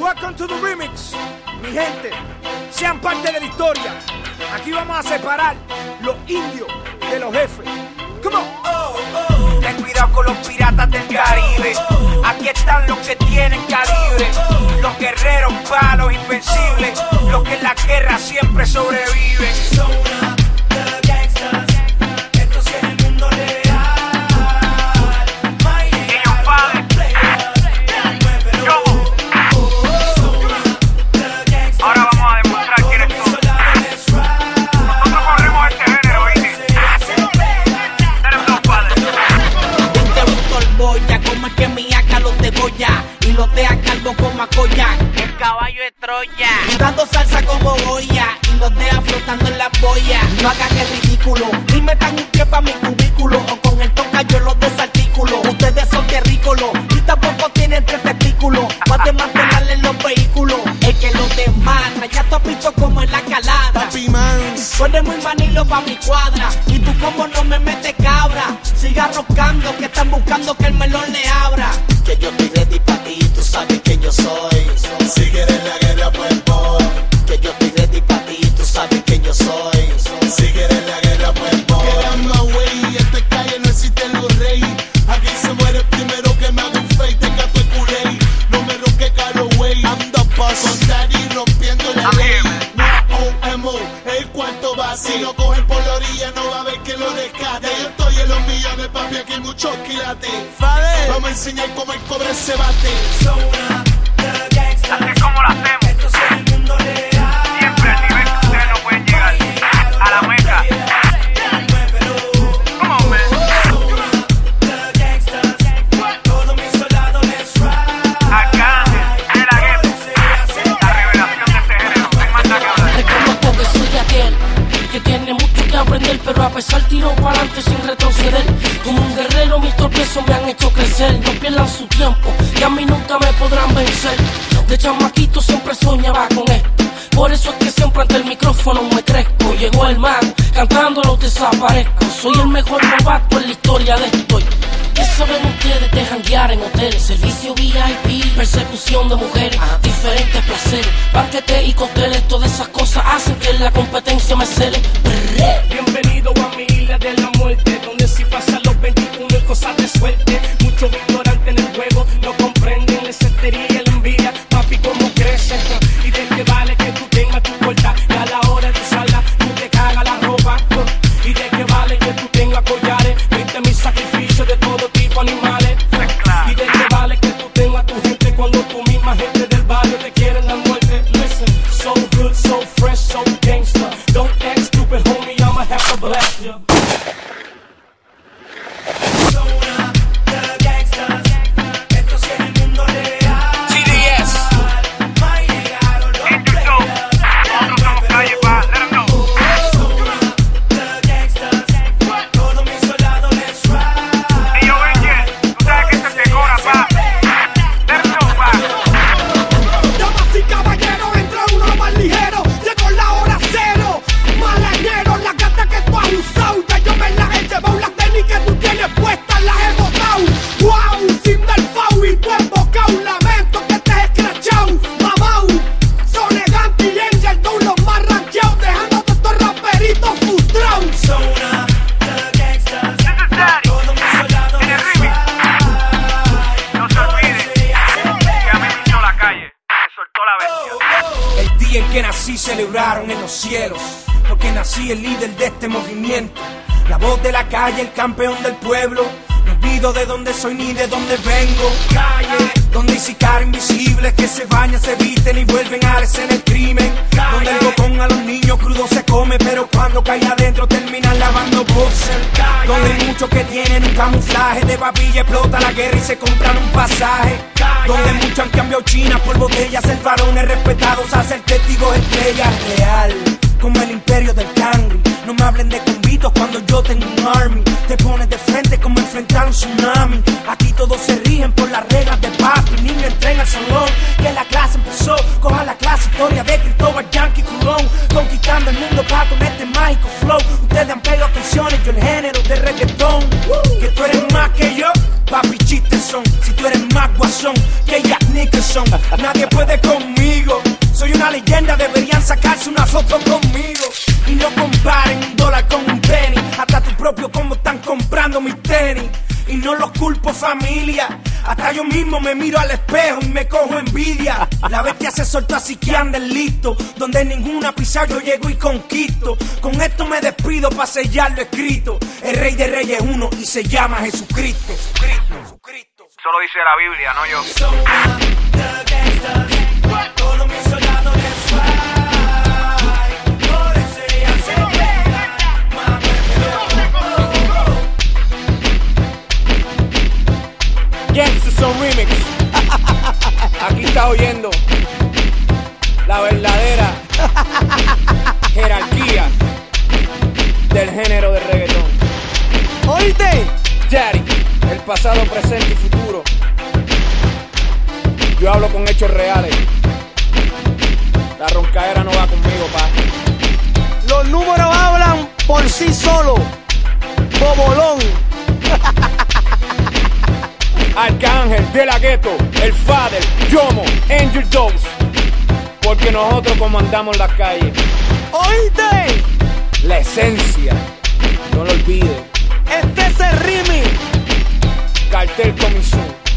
Welcome to the remix. Mi gente, sean parte de la historia. Aquí vamos a separar los indios de los jefes. Come on. Ten cuidado con los piratas del Caribe. No hagan el ridículo, ni metan un pie pa' mi cubículo o con el toca yo los desarticulo. Ustedes son terrícolos y tampoco tienen tres testículos. Más de mantenerle los vehículos. El que los demanda, ya tú picho como en la calada. Papi Mans. Tú eres muy manilo pa' mi cuadra Y tú como no me metes Si lo cogen por la orilla, no va a haber que lo rescate. Yo estoy en los millones, papi, aquí hay muchos quilates. Vamos a enseñar cómo el cobre se bate. Así es como lo hacemos. Sin retroceder. Como un guerrero, mis tropiezos me han hecho crecer. No pierdan su tiempo, que a mí nunca me podrán vencer. De chamaquito siempre soñaba con esto. Por eso es que siempre ante el micrófono me crezco. Llegó el man, cantándolo desaparezco. Soy el mejor novato en la historia de esto. ¿Qué saben ustedes de janguear en hoteles? Servicio VIP, persecución de mujeres, diferentes placeres, banquetes y cócteles, todas esas cosas hacen que la competencia me cele. Los cielos, porque nací el líder de este movimiento, la voz de la calle, el campeón del pueblo. No olvido de dónde soy ni de dónde vengo. Calle, donde hay sicarios invisibles que se bañan, se visten y vuelven a en el crimen. Bocón a los niños crudos se come, pero cuando cae adentro terminan lavando boxer. Donde hay muchos que tienen un camuflaje de babilla, explota la guerra y se compran un pasaje. Donde muchos han cambiado China por botellas, el varones respetados a ser testigos estrellas real. Como el imperio del cangri. No me hablen de convitos cuando yo tengo un army. Te pones de frente como enfrentar un tsunami. Aquí todos se rigen por las reglas Nadie puede conmigo. Soy una leyenda, deberían sacarse una foto conmigo. Y no comparen un dólar con un penny. Hasta tu propio como están comprando mis tenis. Y no los culpo familia. Hasta yo mismo me miro al espejo y me cojo envidia. La bestia se soltó así que anden listo. Donde ninguna pisa yo llego y conquisto. Con esto me despido para sellar lo escrito. El rey de reyes es uno y se llama. Jesucristo, Jesucristo. Lo dice la Biblia, no yo. Con hechos reales. La roncaera no va conmigo, pa. Los números hablan por sí solos. Bobolón. Arcángel, De La Ghetto, El Father, Yomo, Angel Dose. Porque nosotros comandamos las calles. ¿Oíste? La esencia, no lo olvides. Este es el remix. Cartel Comisión.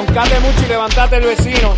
Roncate mucho y levantate el vecino.